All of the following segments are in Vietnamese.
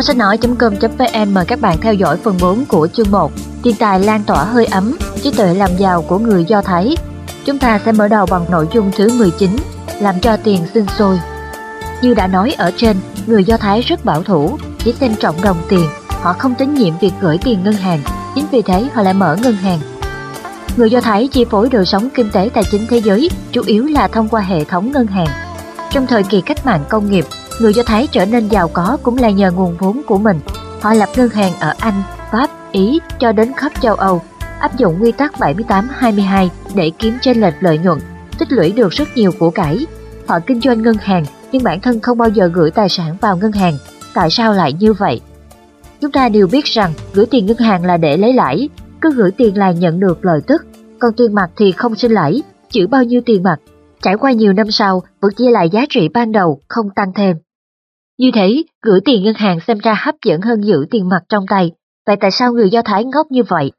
Kho sách nói.com.vn mời các bạn theo dõi phần 4 của chương 1 Thiên tài lan tỏa hơi ấm, trí tuệ làm giàu của người Do Thái. Chúng ta sẽ mở đầu bằng nội dung thứ 19 Làm cho tiền sinh sôi. Như đã nói ở trên, người Do Thái rất bảo thủ, chỉ xem trọng đồng tiền Họ không tín nhiệm việc gửi tiền ngân hàng, chính vì thế họ lại mở ngân hàng. Người Do Thái chi phối đời sống kinh tế tài chính thế giới chủ yếu là thông qua hệ thống ngân hàng. Trong thời kỳ cách mạng công nghiệp, người Do Thái trở nên giàu có cũng là nhờ nguồn vốn của mình. Họ lập ngân hàng ở Anh, Pháp, Ý cho đến khắp châu Âu, áp dụng nguyên tắc 78-22 để kiếm chênh lệch lợi nhuận, tích lũy được rất nhiều của cải. Họ kinh doanh ngân hàng nhưng bản thân không bao giờ gửi tài sản vào ngân hàng. Tại sao lại như vậy? Chúng ta đều biết rằng gửi tiền ngân hàng là để lấy lãi, cứ gửi tiền là nhận được lợi tức, còn tiền mặt thì không sinh lãi, chữ bao nhiêu tiền mặt, trải qua nhiều năm sau vẫn chia lại giá trị ban đầu, không tăng thêm. Như thế, gửi tiền ngân hàng xem ra hấp dẫn hơn giữ tiền mặt trong tay, vậy tại sao người Do Thái ngốc như vậy?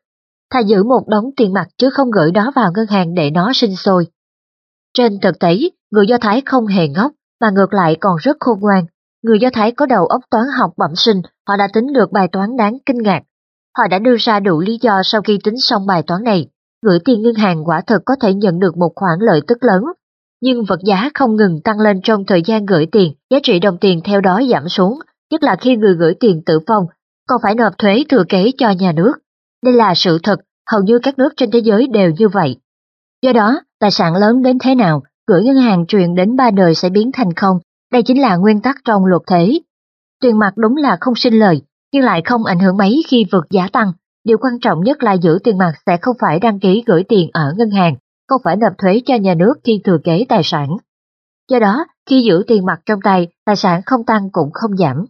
Thà giữ một đống tiền mặt chứ không gửi đó vào ngân hàng để nó sinh sôi. Trên thực tế, người Do Thái không hề ngốc, mà ngược lại còn rất khôn ngoan. Người Do Thái có đầu óc toán học bẩm sinh, họ đã tính được bài toán đáng kinh ngạc. Họ đã đưa ra đủ lý do sau khi tính xong bài toán này. Gửi tiền ngân hàng quả thực có thể nhận được một khoản lợi tức lớn, nhưng vật giá không ngừng tăng lên trong thời gian gửi tiền, giá trị đồng tiền theo đó giảm xuống, nhất là khi người gửi tiền tử vong, còn phải nộp thuế thừa kế cho nhà nước. Đây là sự thật, hầu như các nước trên thế giới đều như vậy. Do đó, tài sản lớn đến thế nào, gửi ngân hàng truyền đến ba đời sẽ biến thành không, đây chính là nguyên tắc trong luật thế. Tiền mặt đúng là không sinh lời, nhưng lại không ảnh hưởng mấy khi vượt giá tăng. Điều quan trọng nhất là giữ tiền mặt sẽ không phải đăng ký gửi tiền ở ngân hàng, không phải nộp thuế cho nhà nước khi thừa kế tài sản. Do đó, khi giữ tiền mặt trong tay, tài sản không tăng cũng không giảm.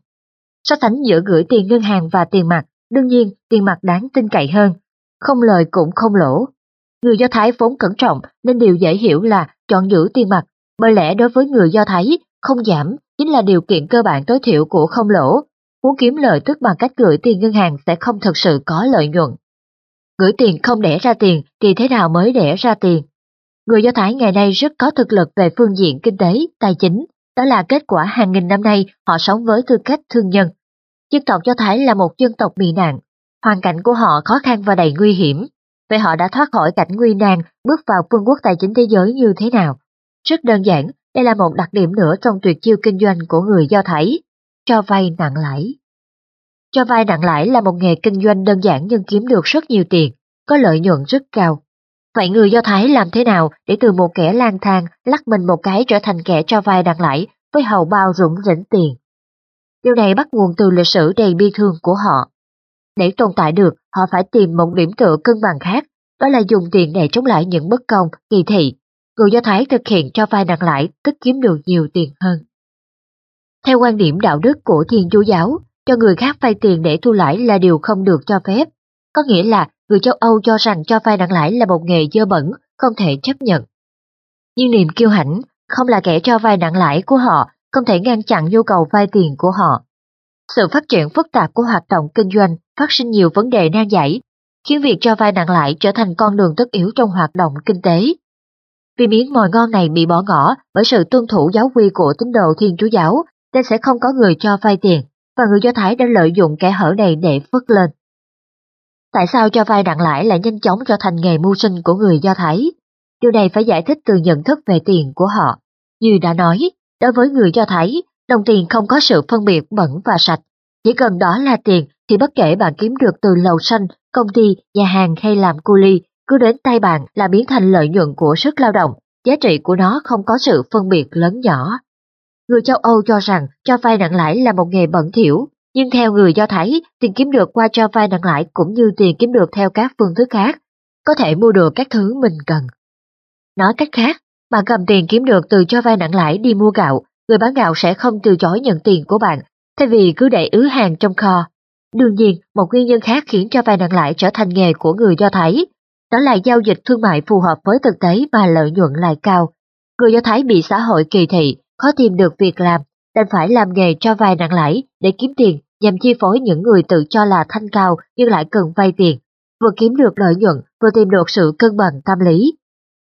So sánh giữa gửi tiền ngân hàng và tiền mặt, đương nhiên tiền mặt đáng tin cậy hơn, không lời cũng không lỗ. Người Do Thái vốn cẩn trọng nên điều dễ hiểu là chọn giữ tiền mặt, bởi lẽ đối với người Do Thái, không giảm chính là điều kiện cơ bản tối thiểu của không lỗ. Muốn kiếm lợi tức bằng cách gửi tiền ngân hàng sẽ không thực sự có lợi nhuận. Gửi tiền không đẻ ra tiền thì thế nào mới đẻ ra tiền? Người Do Thái ngày nay rất có thực lực về phương diện kinh tế, tài chính, đó là kết quả hàng nghìn năm nay họ sống với tư cách thương nhân. Dân tộc Do Thái là một dân tộc bị nạn, hoàn cảnh của họ khó khăn và đầy nguy hiểm, vậy họ đã thoát khỏi cảnh nguy nan, bước vào vương quốc tài chính thế giới như thế nào? Rất đơn giản, đây là một đặc điểm nữa trong tuyệt chiêu kinh doanh của người Do Thái, cho vay nặng lãi. Cho vay nặng lãi là một nghề kinh doanh đơn giản nhưng kiếm được rất nhiều tiền, có lợi nhuận rất cao. Vậy người Do Thái làm thế nào để từ một kẻ lang thang lắc mình một cái trở thành kẻ cho vay nặng lãi với hầu bao rủng rỉnh tiền? Điều này bắt nguồn từ lịch sử đầy bi thương của họ. Để tồn tại được, họ phải tìm một điểm tựa cân bằng khác, đó là dùng tiền để chống lại những bất công, kỳ thị. Người Do Thái thực hiện cho vay nặng lãi tức kiếm được nhiều tiền hơn. Theo quan điểm đạo đức của Thiên Chúa Giáo, cho người khác vay tiền để thu lãi là điều không được cho phép, có nghĩa là người châu Âu cho rằng cho vay nặng lãi là một nghề dơ bẩn, không thể chấp nhận. Nhưng niềm kiêu hãnh không là kẻ cho vay nặng lãi của họ, không thể ngăn chặn nhu cầu vay tiền của họ. Sự phát triển phức tạp của hoạt động kinh doanh phát sinh nhiều vấn đề nan giải, khiến việc cho vay nặng lãi trở thành con đường tất yếu trong hoạt động kinh tế. Vì miếng mồi ngon này bị bỏ ngỏ bởi sự tuân thủ giáo quy của tín đồ Thiên Chúa Giáo, nên sẽ không có người cho vay tiền, và người Do Thái đã lợi dụng kẻ hở này để phất lên. Tại sao cho vay nặng lãi lại nhanh chóng trở thành nghề mưu sinh của người Do Thái? Điều này phải giải thích từ nhận thức về tiền của họ. Như đã nói, đối với người Do Thái, đồng tiền không có sự phân biệt bẩn và sạch. Chỉ cần đó là tiền thì bất kể bạn kiếm được từ lầu xanh, công ty, nhà hàng hay làm cu ly, cứ đến tay bạn là biến thành lợi nhuận của sức lao động, giá trị của nó không có sự phân biệt lớn nhỏ. Người châu Âu cho rằng cho vay nặng lãi là một nghề bẩn thỉu, nhưng theo người Do Thái, tiền kiếm được qua cho vay nặng lãi cũng như tiền kiếm được theo các phương thức khác, có thể mua được các thứ mình cần. Nói cách khác, bạn cầm tiền kiếm được từ cho vay nặng lãi đi mua gạo, người bán gạo sẽ không từ chối nhận tiền của bạn, thay vì cứ để ứ hàng trong kho. Đương nhiên, một nguyên nhân khác khiến cho vay nặng lãi trở thành nghề của người Do Thái, đó là giao dịch thương mại phù hợp với thực tế và lợi nhuận lại cao. Người Do Thái bị xã hội kỳ thị, khó tìm được việc làm, đành phải làm nghề cho vay nặng lãi để kiếm tiền nhằm chi phối những người tự cho là thanh cao nhưng lại cần vay tiền, vừa kiếm được lợi nhuận vừa tìm được sự cân bằng tâm lý.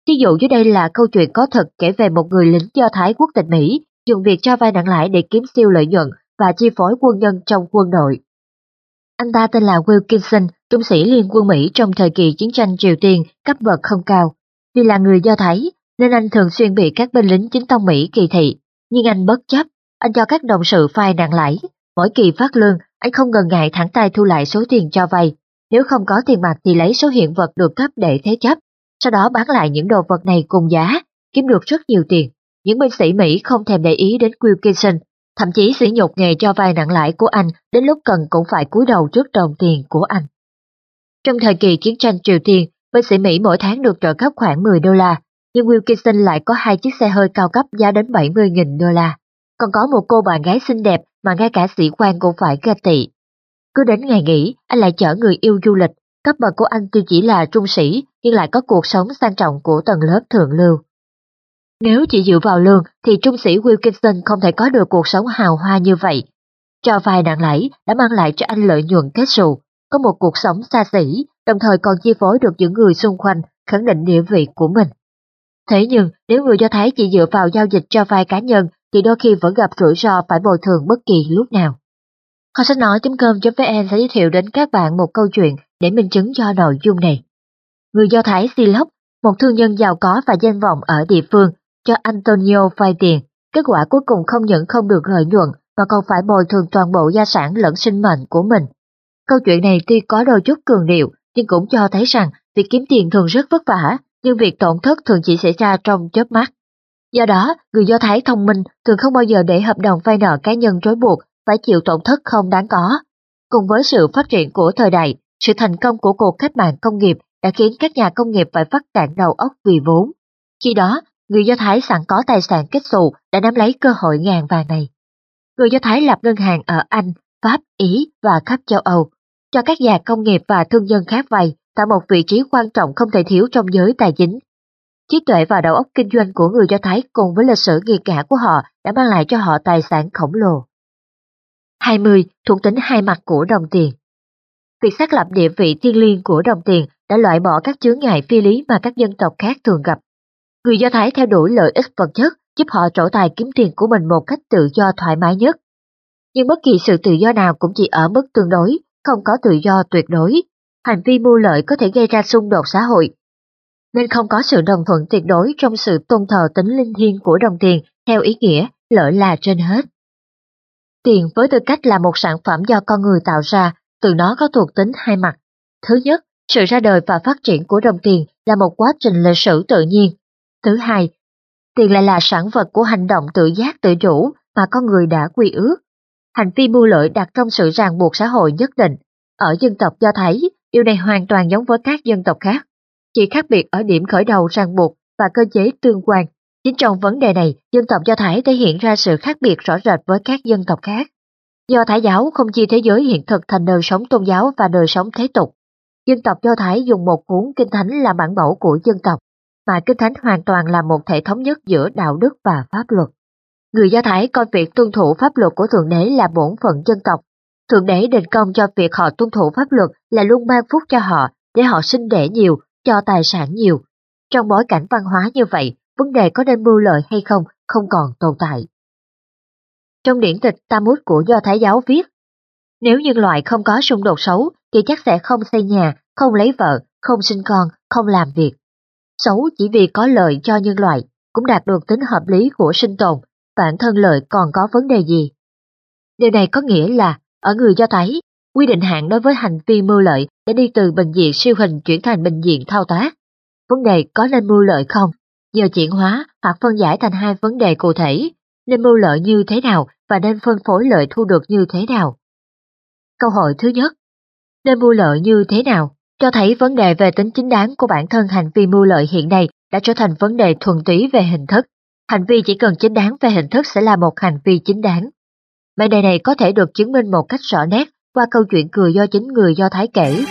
Ví dụ dưới đây là câu chuyện có thật kể về một người lính do Thái quốc tịch Mỹ dùng việc cho vay nặng lãi để kiếm siêu lợi nhuận và chi phối quân nhân trong quân đội. Anh ta tên là Wilkinson, trung sĩ liên quân Mỹ trong thời kỳ chiến tranh Triều Tiên, cấp bậc không cao. Vì là người Do Thái, nên anh thường xuyên bị các binh lính chính tông Mỹ kỳ thị, nhưng anh bất chấp, anh cho các đồng sự phai nặng lãi. Mỗi kỳ phát lương, anh không ngần ngại thẳng tay thu lại số tiền cho vay. Nếu không có tiền mặt thì lấy số hiện vật được cấp để thế chấp, sau đó bán lại những đồ vật này cùng giá, kiếm được rất nhiều tiền. Những binh sĩ Mỹ không thèm để ý đến Wilkinson, thậm chí sỉ nhục nghề cho vay nặng lãi của anh đến lúc cần cũng phải cúi đầu trước đồng tiền của anh. Trong thời kỳ chiến tranh Triều Tiên, binh sĩ Mỹ mỗi tháng được trợ cấp khoảng 10 đô la, nhưng Wilkinson lại có hai chiếc xe hơi cao cấp giá đến 70.000 đô la. Còn có một cô bạn gái xinh đẹp mà ngay cả sĩ quan cũng phải ghen tị. Cứ đến ngày nghỉ, anh lại chở người yêu du lịch, cấp bậc của anh tuy chỉ là trung sĩ nhưng lại có cuộc sống sang trọng của tầng lớp thượng lưu. Nếu chỉ dựa vào lương thì trung sĩ Wilkinson không thể có được cuộc sống hào hoa như vậy. Cho vài nặng lãi đã mang lại cho anh lợi nhuận kết xù, có một cuộc sống xa xỉ, đồng thời còn chi phối được những người xung quanh khẳng định địa vị của mình. Thế nhưng nếu người Do Thái chỉ dựa vào giao dịch cho vay cá nhân thì đôi khi vẫn gặp rủi ro phải bồi thường bất kỳ lúc nào. Kho sách nói.com.vn sẽ giới thiệu đến các bạn một câu chuyện để minh chứng cho nội dung này. Người Do Thái Siloch, một thương nhân giàu có và danh vọng ở địa phương, cho Antonio vay tiền, kết quả cuối cùng không những không được lợi nhuận mà còn phải bồi thường toàn bộ gia sản lẫn sinh mệnh của mình. Câu chuyện này tuy có đôi chút cường điệu, nhưng cũng cho thấy rằng việc kiếm tiền thường rất vất vả, nhưng việc tổn thất thường chỉ xảy ra trong chớp mắt. Do đó, người Do Thái thông minh thường không bao giờ để hợp đồng vay nợ cá nhân trói buộc phải chịu tổn thất không đáng có. Cùng với sự phát triển của thời đại, sự thành công của cuộc cách mạng công nghiệp đã khiến các nhà công nghiệp phải phát cạn đầu óc vì vốn. Khi đó, người Do Thái sẵn có tài sản kết xù đã nắm lấy cơ hội ngàn vàng này. Người Do Thái lập ngân hàng ở Anh, Pháp, Ý và khắp châu Âu, cho các nhà công nghiệp và thương nhân khác vay tại một vị trí quan trọng không thể thiếu trong giới tài chính. Trí tuệ và đầu óc kinh doanh của người Do Thái cùng với lịch sử nghiệt ngã của họ đã mang lại cho họ tài sản khổng lồ. 20. Thuộc tính hai mặt của đồng tiền Việc xác lập địa vị thiên liêng của đồng tiền đã loại bỏ các chướng ngại phi lý mà các dân tộc khác thường gặp. Người Do Thái theo đuổi lợi ích vật chất giúp họ trổ tài kiếm tiền của mình một cách tự do thoải mái nhất. Nhưng bất kỳ sự tự do nào cũng chỉ ở mức tương đối, không có tự do tuyệt đối. Hành vi mua lợi có thể gây ra xung đột xã hội. Nên không có sự đồng thuận tuyệt đối trong sự tôn thờ tính linh thiêng của đồng tiền theo ý nghĩa lợi là trên hết. Tiền với tư cách là một sản phẩm do con người tạo ra, từ nó có thuộc tính hai mặt. Thứ nhất, sự ra đời và phát triển của đồng tiền là một quá trình lịch sử tự nhiên. Thứ hai, tiền lại là sản vật của hành động tự giác tự chủ mà con người đã quy ước. Hành vi mưu lợi đặt trong sự ràng buộc xã hội nhất định. Ở dân tộc Do Thái, điều này hoàn toàn giống với các dân tộc khác. Chỉ khác biệt ở điểm khởi đầu ràng buộc và cơ chế tương quan. Chính trong vấn đề này, dân tộc Do Thái thể hiện ra sự khác biệt rõ rệt với các dân tộc khác. Do Thái giáo không chia thế giới hiện thực thành đời sống tôn giáo và đời sống thế tục. Dân tộc Do Thái dùng một cuốn kinh thánh làm bản mẫu của dân tộc, mà kinh thánh hoàn toàn là một thể thống nhất giữa đạo đức và pháp luật. Người Do Thái coi việc tuân thủ pháp luật của Thượng Đế là bổn phận dân tộc. Thượng Đế định công cho việc họ tuân thủ pháp luật là luôn ban phúc cho họ, để họ sinh đẻ nhiều, cho tài sản nhiều. Trong bối cảnh văn hóa như vậy, vấn đề có nên mưu lợi hay không không còn tồn tại. Trong điển tịch Talmud của Do Thái giáo viết, nếu nhân loại không có xung đột xấu thì chắc sẽ không xây nhà, không lấy vợ, không sinh con, không làm việc. Xấu chỉ vì có lợi cho nhân loại, cũng đạt được tính hợp lý của sinh tồn, bản thân lợi còn có vấn đề gì. Điều này có nghĩa là, ở người Do Thái, quy định hạn đối với hành vi mưu lợi đã đi từ bệnh viện siêu hình chuyển thành bệnh viện thao tác. Vấn đề có nên mưu lợi không? Nhờ chuyển hóa hoặc phân giải thành hai vấn đề cụ thể, nên mưu lợi như thế nào và nên phân phối lợi thu được như thế nào. Câu hỏi thứ nhất, nên mưu lợi như thế nào, cho thấy vấn đề về tính chính đáng của bản thân hành vi mưu lợi hiện nay đã trở thành vấn đề thuần túy về hình thức. Hành vi chỉ cần chính đáng về hình thức sẽ là một hành vi chính đáng. Mệnh đề này có thể được chứng minh một cách rõ nét qua câu chuyện cười do chính người Do Thái kể.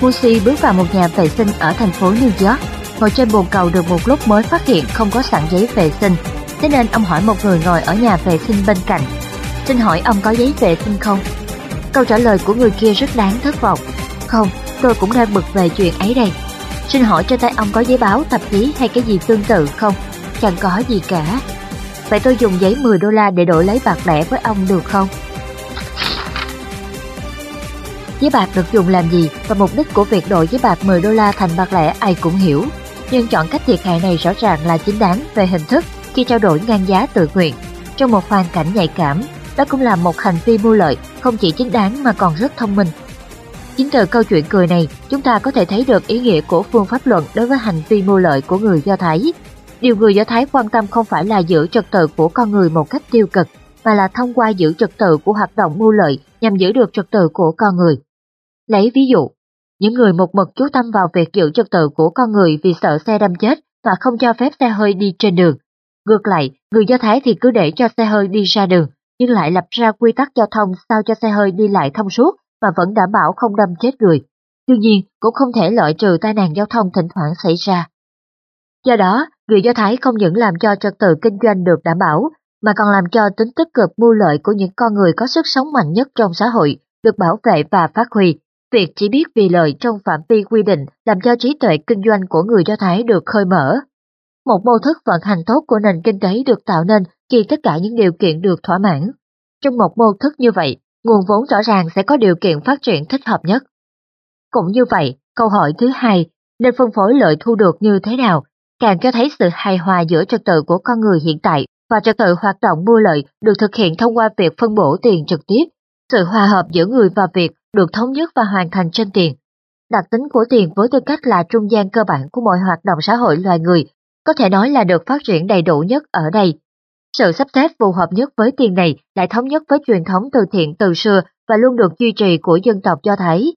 Musi bước vào một nhà vệ sinh ở thành phố New York. Ngồi trên bồn cầu được một lúc mới phát hiện không có sẵn giấy vệ sinh. Thế nên ông hỏi một người ngồi ở nhà vệ sinh bên cạnh. Xin hỏi ông có giấy vệ sinh không? Câu trả lời của người kia rất đáng thất vọng. Không, tôi cũng đang bực về chuyện ấy đây. Xin hỏi trên tay ông có giấy báo, tạp chí hay cái gì tương tự không? Chẳng có gì cả. Vậy tôi dùng giấy 10 đô la để đổi lấy bạc lẻ với ông được không? Giấy bạc được dùng làm gì và mục đích của việc đổi giấy bạc 10 đô la thành bạc lẻ ai cũng hiểu. Nhưng chọn cách thiệt hại này rõ ràng là chính đáng về hình thức khi trao đổi ngang giá tự nguyện. Trong một hoàn cảnh nhạy cảm, đó cũng là một hành vi mưu lợi không chỉ chính đáng mà còn rất thông minh. Chính từ câu chuyện cười này, chúng ta có thể thấy được ý nghĩa của phương pháp luận đối với hành vi mưu lợi của người Do Thái. Điều người Do Thái quan tâm không phải là giữ trật tự của con người một cách tiêu cực, mà là thông qua giữ trật tự của hoạt động mưu lợi nhằm giữ được trật tự của con người. Lấy ví dụ, những người một mực chú tâm vào việc giữ trật tự của con người vì sợ xe đâm chết và không cho phép xe hơi đi trên đường. Ngược lại, người Do Thái thì cứ để cho xe hơi đi ra đường, nhưng lại lập ra quy tắc giao thông sao cho xe hơi đi lại thông suốt mà vẫn đảm bảo không đâm chết người. Tuy nhiên, cũng không thể loại trừ tai nạn giao thông thỉnh thoảng xảy ra. Do đó, người Do Thái không những làm cho trật tự kinh doanh được đảm bảo, mà còn làm cho tính tích cực mưu lợi của những con người có sức sống mạnh nhất trong xã hội được bảo vệ và phát huy. Việc chỉ biết vì lợi trong phạm vi quy định làm cho trí tuệ kinh doanh của người Do Thái được khơi mở. Một mô thức vận hành tốt của nền kinh tế được tạo nên khi tất cả những điều kiện được thỏa mãn. Trong một mô thức như vậy, nguồn vốn rõ ràng sẽ có điều kiện phát triển thích hợp nhất. Cũng như vậy, câu hỏi thứ hai, nên phân phối lợi thu được như thế nào, càng cho thấy sự hài hòa giữa trật tự của con người hiện tại và trật tự hoạt động mua lợi được thực hiện thông qua việc phân bổ tiền trực tiếp. Sự hòa hợp giữa người và việc được thống nhất và hoàn thành trên tiền. Đặc tính của tiền với tư cách là trung gian cơ bản của mọi hoạt động xã hội loài người có thể nói là được phát triển đầy đủ nhất ở đây. Sự sắp xếp phù hợp nhất với tiền này lại thống nhất với truyền thống từ thiện từ xưa và luôn được duy trì của dân tộc Do Thái.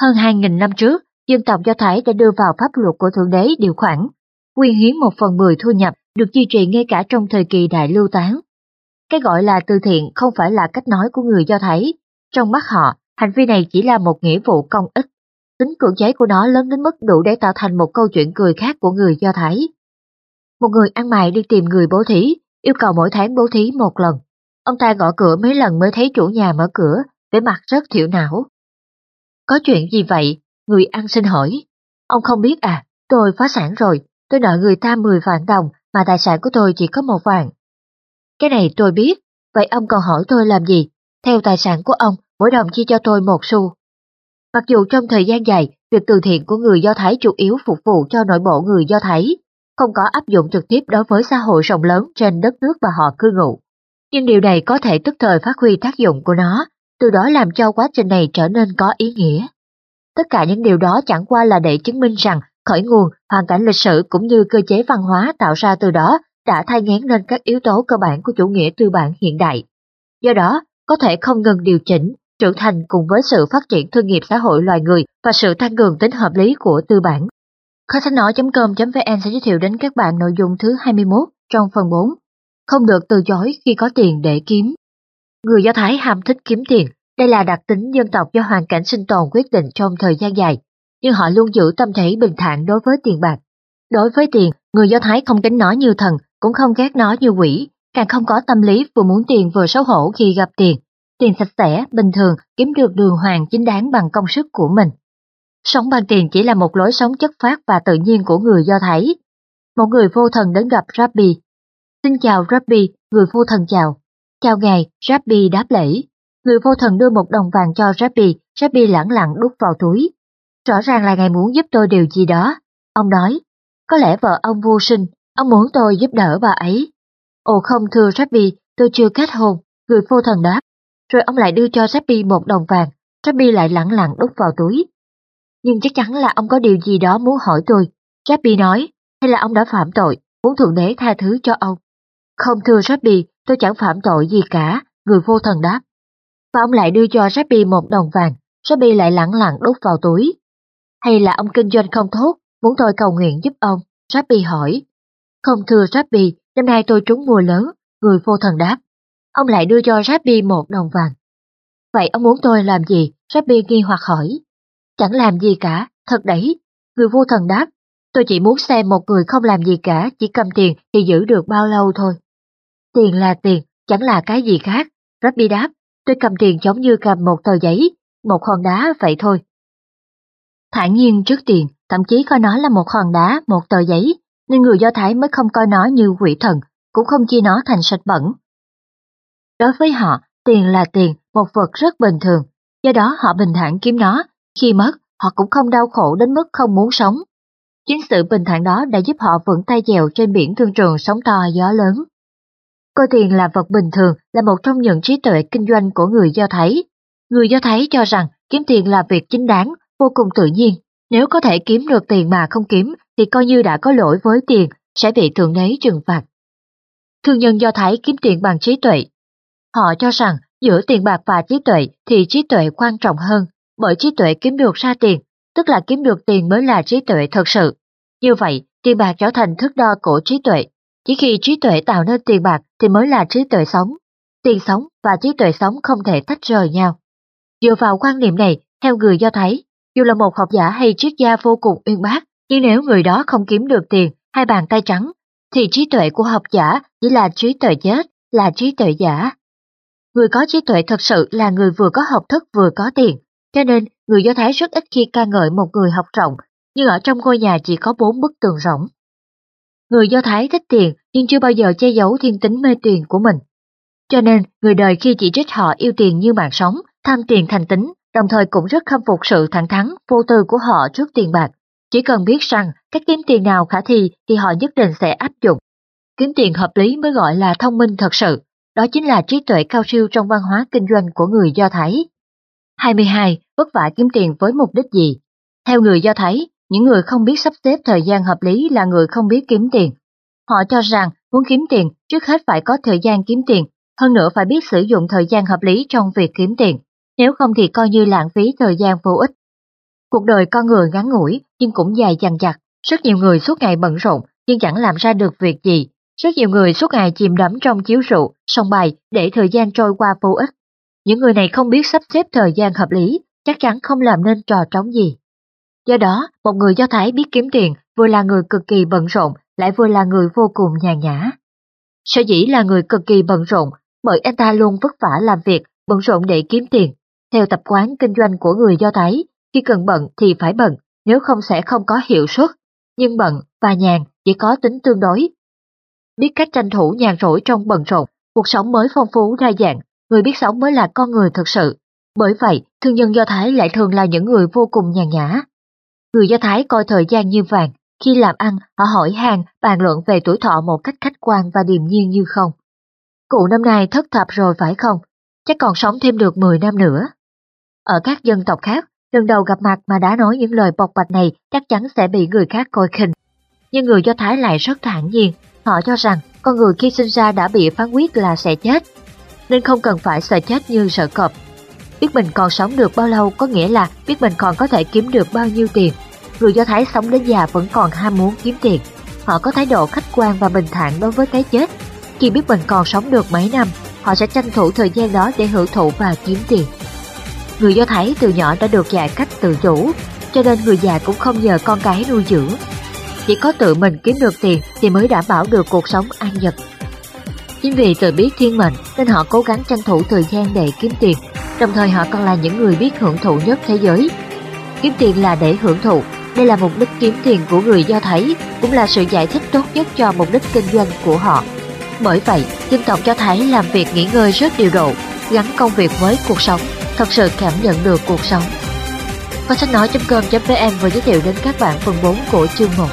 Hơn 2.000 năm trước, dân tộc Do Thái đã đưa vào pháp luật của Thượng Đế điều khoản, quyên hiến một phần mười thu nhập được duy trì ngay cả trong thời kỳ đại lưu tán. Cái gọi là từ thiện không phải là cách nói của người Do Thái. Trong mắt họ, hành vi này chỉ là một nghĩa vụ công ích. Tính cưỡng chế của nó lớn đến mức đủ để tạo thành một câu chuyện cười khác của người Do Thái. Một người ăn mày đi tìm người bố thí, yêu cầu mỗi tháng bố thí một lần. Ông ta gõ cửa mấy lần mới thấy chủ nhà mở cửa, vẻ mặt rất thiểu não. Có chuyện gì vậy? Người ăn xin hỏi. Ông không biết à, tôi phá sản rồi, tôi nợ người ta 10 vạn đồng mà tài sản của tôi chỉ có một vạn. Cái này tôi biết, vậy ông còn hỏi tôi làm gì? Theo tài sản của ông, mỗi đồng chia cho tôi một xu. Mặc dù trong thời gian dài, việc từ thiện của người Do Thái chủ yếu phục vụ cho nội bộ người Do Thái, không có áp dụng trực tiếp đối với xã hội rộng lớn trên đất nước và họ cư ngụ. Nhưng điều này có thể tức thời phát huy tác dụng của nó, từ đó làm cho quá trình này trở nên có ý nghĩa. Tất cả những điều đó chẳng qua là để chứng minh rằng khởi nguồn, hoàn cảnh lịch sử cũng như cơ chế văn hóa tạo ra từ đó đã thay ngén nên các yếu tố cơ bản của chủ nghĩa tư bản hiện đại. Do đó, có thể không ngừng điều chỉnh, trưởng thành cùng với sự phát triển thương nghiệp xã hội loài người và sự tăng cường tính hợp lý của tư bản. Kho sách nói.com.vn sẽ giới thiệu đến các bạn nội dung thứ 21 trong phần 4. Không được từ chối khi có tiền để kiếm. Người Do Thái ham thích kiếm tiền, đây là đặc tính dân tộc do hoàn cảnh sinh tồn quyết định trong thời gian dài, nhưng họ luôn giữ tâm thế bình thản đối với tiền bạc. Đối với tiền, người Do Thái không kính nó như thần, cũng không ghét nó như quỷ, càng không có tâm lý vừa muốn tiền vừa xấu hổ khi gặp tiền. Tiền sạch sẽ, bình thường, kiếm được đường hoàng chính đáng bằng công sức của mình. Sống bằng tiền chỉ là một lối sống chất phát và tự nhiên của người Do Thái. Một người vô thần đến gặp Rabbi. Xin chào Rabbi, người vô thần chào. Chào ngài, Rabbi đáp lễ. Người vô thần đưa một đồng vàng cho Rabbi, Rabbi lẳng lặng đút vào túi. Rõ ràng là ngài muốn giúp tôi điều gì đó. Ông nói, có lẽ vợ ông vô sinh, ông muốn tôi giúp đỡ bà ấy. Ồ không thưa Rabbi, tôi chưa kết hôn, người vô thần đáp. Rồi ông lại đưa cho Rabbi một đồng vàng, Rabbi lại lẳng lặng đút vào túi nhưng chắc chắn là ông có điều gì đó muốn hỏi tôi. Rabbi nói, hay là ông đã phạm tội, muốn Thượng Đế tha thứ cho ông. Không thưa Rabbi, tôi chẳng phạm tội gì cả, người vô thần đáp. Và ông lại đưa cho Rabbi một đồng vàng, Rabbi lại lẳng lặng đút vào túi. Hay là ông kinh doanh không tốt, muốn tôi cầu nguyện giúp ông? Rabbi hỏi. Không thưa Rabbi, năm nay tôi trúng mùa lớn, người vô thần đáp. Ông lại đưa cho Rabbi một đồng vàng. Vậy ông muốn tôi làm gì? Rabbi nghi hoặc hỏi. chẳng làm gì cả, thật đấy. Người vô thần đáp, tôi chỉ muốn xem một người không làm gì cả, chỉ cầm tiền thì giữ được bao lâu thôi. Tiền là tiền, chẳng là cái gì khác. Rabbi đáp, tôi cầm tiền giống như cầm một tờ giấy, một hòn đá vậy thôi. Thản nhiên trước tiền, thậm chí coi nó là một hòn đá, một tờ giấy, nên người Do Thái mới không coi nó như quỷ thần, cũng không chia nó thành sạch bẩn. Đối với họ, tiền là tiền, một vật rất bình thường, do đó họ bình thản kiếm nó, khi mất, họ cũng không đau khổ đến mức không muốn sống. Chính sự bình thản đó đã giúp họ vững tay dèo trên biển thương trường sóng to gió lớn. Coi tiền là vật bình thường là một trong những trí tuệ kinh doanh của người Do Thái. Người Do Thái cho rằng kiếm tiền là việc chính đáng, vô cùng tự nhiên. Nếu có thể kiếm được tiền mà không kiếm thì coi như đã có lỗi với tiền, sẽ bị Thượng Đế trừng phạt. Thương nhân Do Thái kiếm tiền bằng trí tuệ. Họ cho rằng giữa tiền bạc và trí tuệ thì trí tuệ quan trọng hơn, bởi trí tuệ kiếm được ra tiền, tức là kiếm được tiền mới là trí tuệ thật sự. Như vậy, tiền bạc trở thành thước đo của trí tuệ. Chỉ khi trí tuệ tạo nên tiền bạc thì mới là trí tuệ sống. Tiền sống và trí tuệ sống không thể tách rời nhau. Dựa vào quan niệm này, theo người Do Thái, dù là một học giả hay triết gia vô cùng uyên bác, nhưng nếu người đó không kiếm được tiền hay bàn tay trắng, thì trí tuệ của học giả chỉ là trí tuệ chết, là trí tuệ giả. Người có trí tuệ thật sự là người vừa có học thức vừa có tiền, cho nên người Do Thái rất ít khi ca ngợi một người học rộng, nhưng ở trong ngôi nhà chỉ có bốn bức tường rỗng. Người Do Thái thích tiền nhưng chưa bao giờ che giấu thiên tính mê tiền của mình. Cho nên, người đời khi chỉ trích họ yêu tiền như mạng sống, tham tiền thành tính, đồng thời cũng rất khâm phục sự thẳng thắn, vô tư của họ trước tiền bạc. Chỉ cần biết rằng cách kiếm tiền nào khả thi thì họ nhất định sẽ áp dụng. Kiếm tiền hợp lý mới gọi là thông minh thật sự, đó chính là trí tuệ cao siêu trong văn hóa kinh doanh của người Do Thái. 22. Vất vả kiếm tiền với mục đích gì? Theo người Do Thái, những người không biết sắp xếp thời gian hợp lý là người không biết kiếm tiền. Họ cho rằng muốn kiếm tiền trước hết phải có thời gian kiếm tiền, hơn nữa phải biết sử dụng thời gian hợp lý trong việc kiếm tiền, nếu không thì coi như lãng phí thời gian vô ích. Cuộc đời con người ngắn ngủi nhưng cũng dài dằng dặc, rất nhiều người suốt ngày bận rộn nhưng chẳng làm ra được việc gì, rất nhiều người suốt ngày chìm đắm trong chiếu rượu, song bài để thời gian trôi qua vô ích. Những người này không biết sắp xếp thời gian hợp lý, chắc chắn không làm nên trò trống gì. Do đó, một người Do Thái biết kiếm tiền vừa là người cực kỳ bận rộn, lại vừa là người vô cùng nhàn nhã. Sở dĩ là người cực kỳ bận rộn, bởi anh ta luôn vất vả làm việc, bận rộn để kiếm tiền. Theo tập quán kinh doanh của người Do Thái, khi cần bận thì phải bận, nếu không sẽ không có hiệu suất. Nhưng bận và nhàn chỉ có tính tương đối. Biết cách tranh thủ nhàn rỗi trong bận rộn, cuộc sống mới phong phú đa dạng, người biết sống mới là con người thực sự. Bởi vậy, thương nhân Do Thái lại thường là những người vô cùng nhàn nhã. Người Do Thái coi thời gian như vàng, khi làm ăn, họ hỏi hàng, bàn luận về tuổi thọ một cách khách quan và điềm nhiên như không. Cụ năm nay thất thập rồi phải không? Chắc còn sống thêm được 10 năm nữa. Ở các dân tộc khác, lần đầu gặp mặt mà đã nói những lời bộc bạch này chắc chắn sẽ bị người khác coi khinh. Nhưng người Do Thái lại rất thản nhiên, họ cho rằng con người khi sinh ra đã bị phán quyết là sẽ chết, nên không cần phải sợ chết như sợ cọp. Biết mình còn sống được bao lâu có nghĩa là biết mình còn có thể kiếm được bao nhiêu tiền. Người Do Thái sống đến già vẫn còn ham muốn kiếm tiền. Họ có thái độ khách quan và bình thản đối với cái chết. Khi biết mình còn sống được mấy năm, họ sẽ tranh thủ thời gian đó để hưởng thụ và kiếm tiền. Người Do Thái từ nhỏ đã được dạy cách tự chủ, cho nên người già cũng không nhờ con cái nuôi dưỡng. Chỉ có tự mình kiếm được tiền thì mới đảm bảo được cuộc sống an nhật. Chính vì tự biết thiên mệnh nên họ cố gắng tranh thủ thời gian để kiếm tiền, đồng thời họ còn là những người biết hưởng thụ nhất thế giới. Kiếm tiền là để hưởng thụ, đây là mục đích kiếm tiền của người Do Thái, cũng là sự giải thích tốt nhất cho mục đích kinh doanh của họ. Bởi vậy, dân tộc Do Thái làm việc nghỉ ngơi rất điều độ, gắn công việc với cuộc sống, thật sự cảm nhận được cuộc sống. Có sách nói.com.vn vừa giới thiệu đến các bạn phần 4 của chương 1.